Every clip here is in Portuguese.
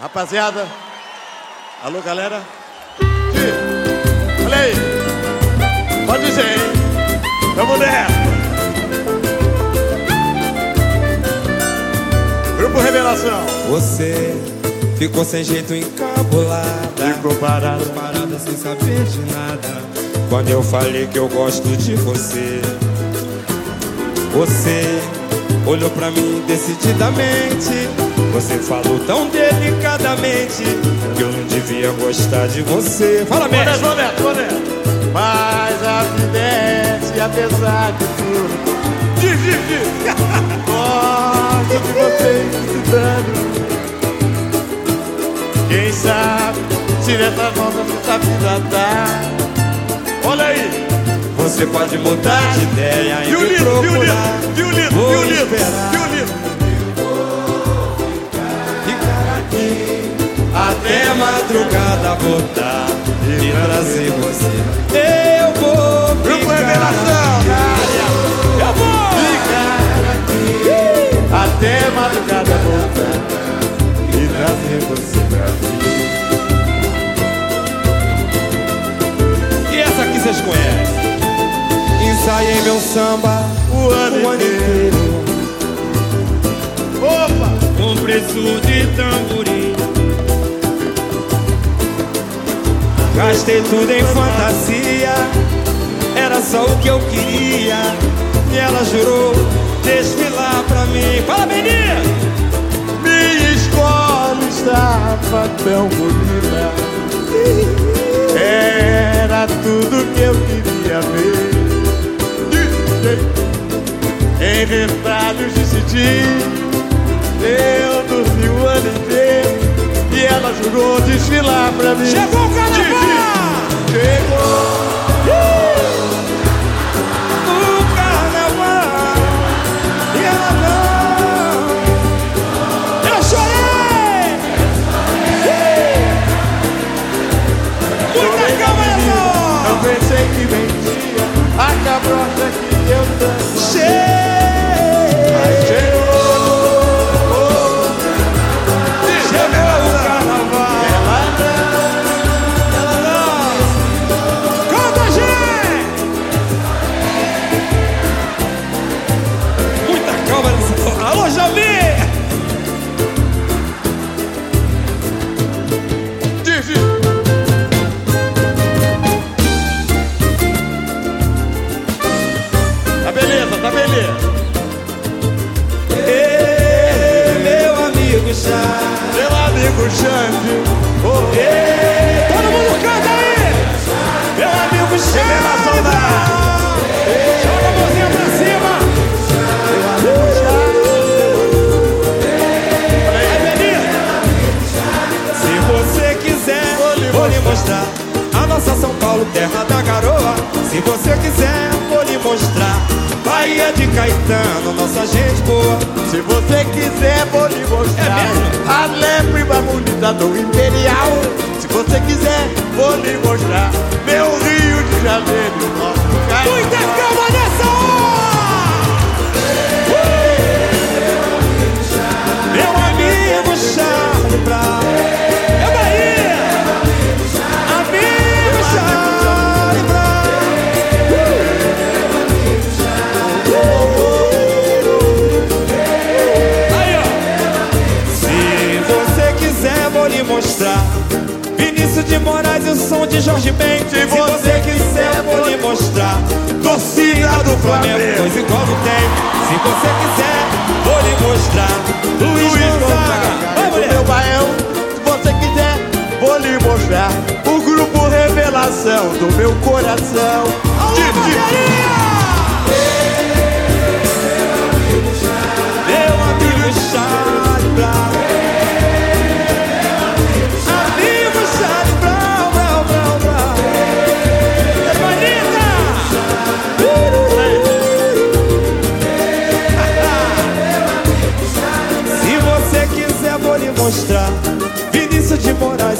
Rapaziada, alô galera. Olha aí, pode dizer, hein? Vamos nessa. Grupo Revelação. Você ficou sem jeito encabulada Ficou parado. Parada sem saber de nada Quando eu falei que eu gosto de você Você olhou pra mim decididamente Você falou tão delicadamente Que eu não devia gostar de você Fala nessa, vou nessa, vou nessa. Mas a vida é e apesar de tudo. Diz, diz, diz. Gosto de você estudando. Quem sabe se nessas mãos essa vida dá. Olha aí. Você pode mudar de ideia e me lindo, viu procurar viu lindo, Vou viu lindo, esperar. viu lindo. Aqui até madrugada voltar e trazer você. Eu vou ficar aqui. Eu vou Ficar aqui até madrugada voltar e trazer você pra mim. E essa aqui vocês conhecem. Ensaiei meu samba O ano o ano inteiro. inteiro Opa! com preço de tamborim. Gastei tudo em fantasia, era só o que eu queria. E ela jurou desfilar pra mim. Fala, menina! Minha escola estava tão bonita. Era tudo que eu queria ver. Em retalhos decidi. Eu Jurou desfilar pra mim. Chegou o carnaval! Xande. Oh, Ê, Todo mundo canta aí! Meu amigo da Joga a mãozinha pra cima! Se você quiser, vou lhe mostrar a nossa São Paulo, terra da garoa. Se você quiser, vou lhe mostrar Bahia de Caetano, nossa gente boa. Se você quiser, vou lhe mostrar É mesmo? a léprima bonita do Imperial. Se você quiser, vou lhe mostrar meu Rio de Janeiro, nosso mostrar. Vinícius de Moraes e o som de Jorge Ben Se você quiser, vou lhe mostrar. Torcida do Flamengo, pois igual não tem. Se você quiser, vou lhe mostrar. Luiz Gonzaga. Do meu baião. Se você quiser, vou lhe mostrar. O grupo Revelação do meu coração.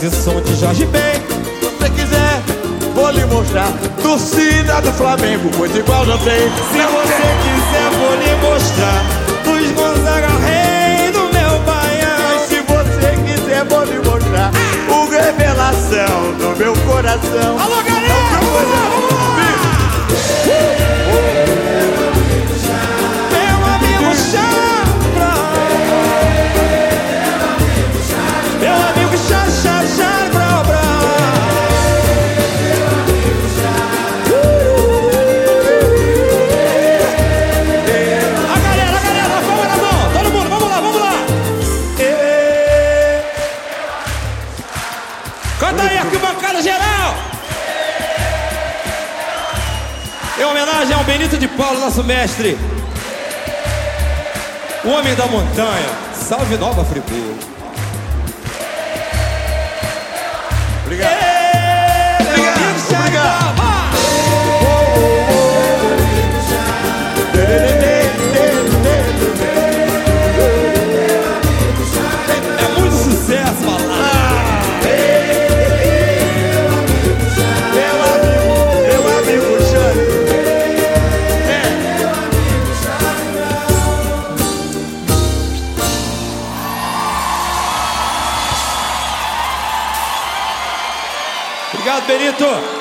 esse som de Jorge Ben. Se você quiser, vou lhe mostrar. Torcida do Flamengo, muito igual já tem. Se você quiser, vou lhe mostrar. Luiz Gonzaga, rei do meu baião. Se você quiser, vou lhe mostrar. Ah! O revelação do meu coração. Alô, é o Benito de Paulo, nosso mestre. O homem da montanha. Salve Nova Friburgo. Obrigado. Obrigado, Benito.